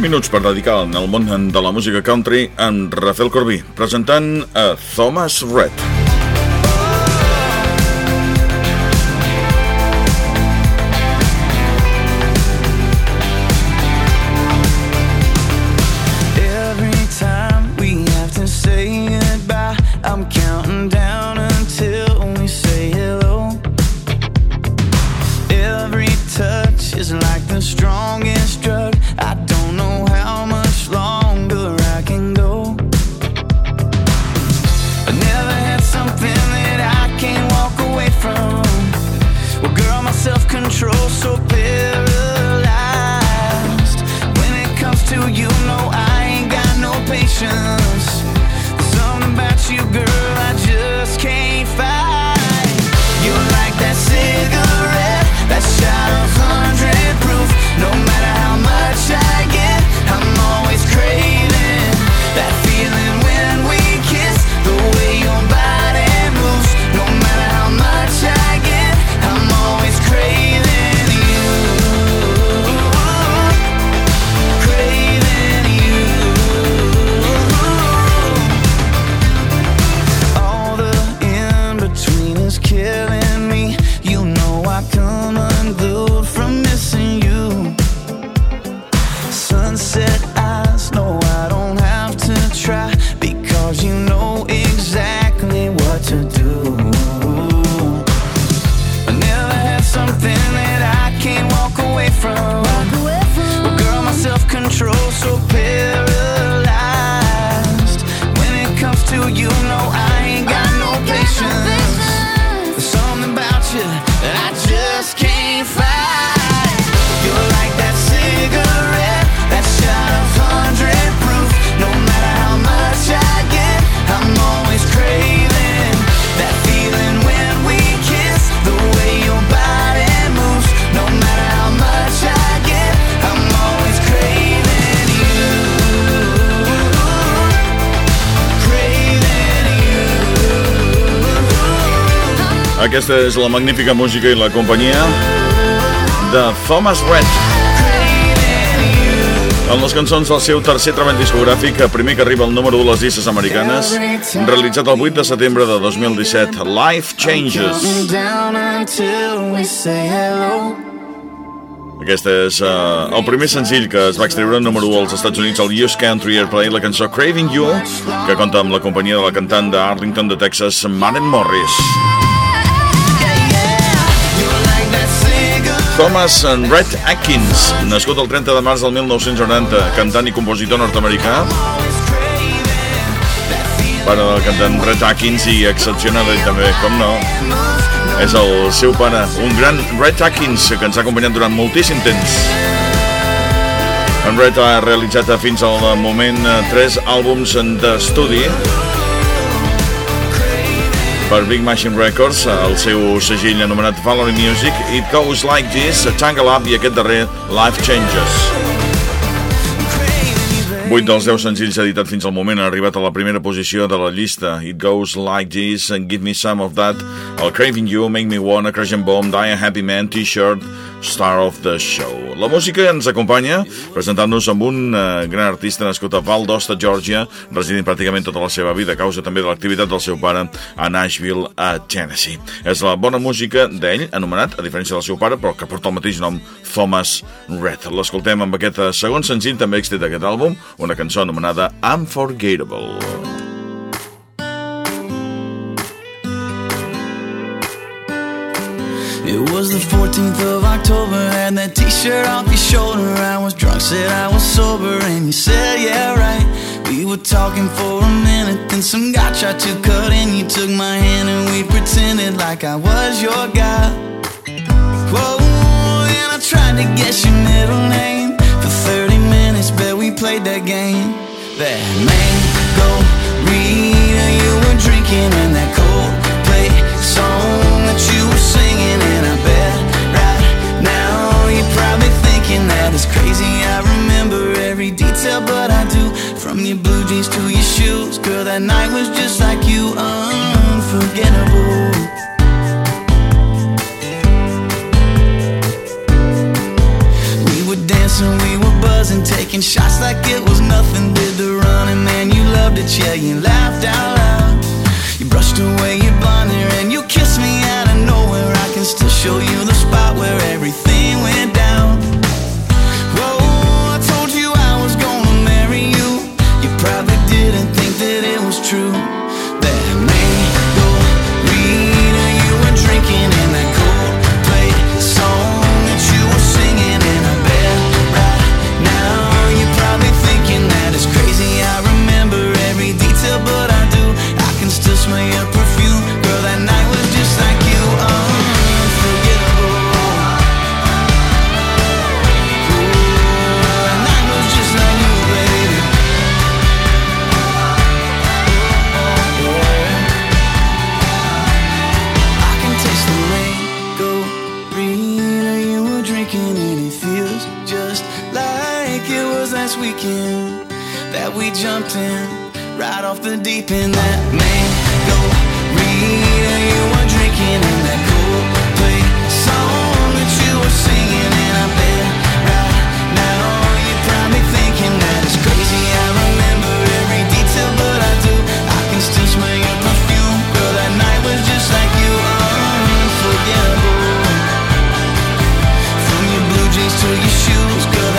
minuts per dedicar al món de la música country en Rafael Corbí, presentant a Thomas killing Aquesta és la magnífica música i la companyia de Thomas Red. En les cançons del seu tercer treball discogràfic, primer que arriba al número 1 de les llistes americanes, realitzat el 8 de setembre de 2017, Life Changes. Aquest és uh, el primer senzill que es va extreure número 1 als Estats Units al US Country Airplay, la cançó Craving You, que compta amb la companyia de la cantant d'Arlington de Texas, Maren Morris. Thomas Red Atkins, nascut el 30 de març del 1990, cantant i compositor nord-americà. Pare del cantant Red Atkins i excepcional ell també, com no, és el seu pare, un gran Red Atkins que ens ha acompanyat durant moltíssim temps. En Red ha realitzat fins al moment tres àlbums d'estudi per Big Machine Records, el seu segill anomenat Valerie Music, It Goes Like This, Tangle Up i aquest darrer Life Changes. 8 dels 10 senzills editats fins al moment han arribat a la primera posició de la llista. It Goes Like This, and Give Me Some of That, El Craving You, Make Me Wanna, Crash and Bomb, Die a Happy Man, T-Shirt, Star of the Show. La música ens acompanya presentant-nos amb un uh, gran artista nascut a Valdosta, Georgia, residint pràcticament tota la seva vida a causa també de l'activitat del seu pare a Nashville, a Tennessee. És la bona música d'ell, anomenat, a diferència del seu pare, però que porta el mateix nom, Thomas Red. L'escoltem amb aquest eh, segon senzill també extret d'aquest àlbum, una cançó anomenada Unforgettable. It was the 14th of October, had that t-shirt off your shoulder I was drunk, said I was sober, and you said, yeah, right. We were talking for a minute, then some guy tried to cut in. You took my hand and we pretended like I was your guy. Whoa, and I tried to guess your middle name. For 30 minutes, bet we played that game. That mango Rita, you were drinking and that cold every detail, but I do. From your blue jeans to your shoes, girl, that night was just like you, unforgettable. We were dancing, we were buzzing, taking shots like it was nothing. Did the running, man, you loved it, yeah, you laughed out loud. You brushed away your blunder and you kissed me out of nowhere. I can still show you. We jumped in right off the deep end. That mango reader you were drinking in that cool play song that you were singing, and I bet right now you're probably thinking that it's crazy. I remember every detail, but I do. I can still smell your perfume, girl. That night was just like you, unforgettable. From your blue jeans to your shoes, girl.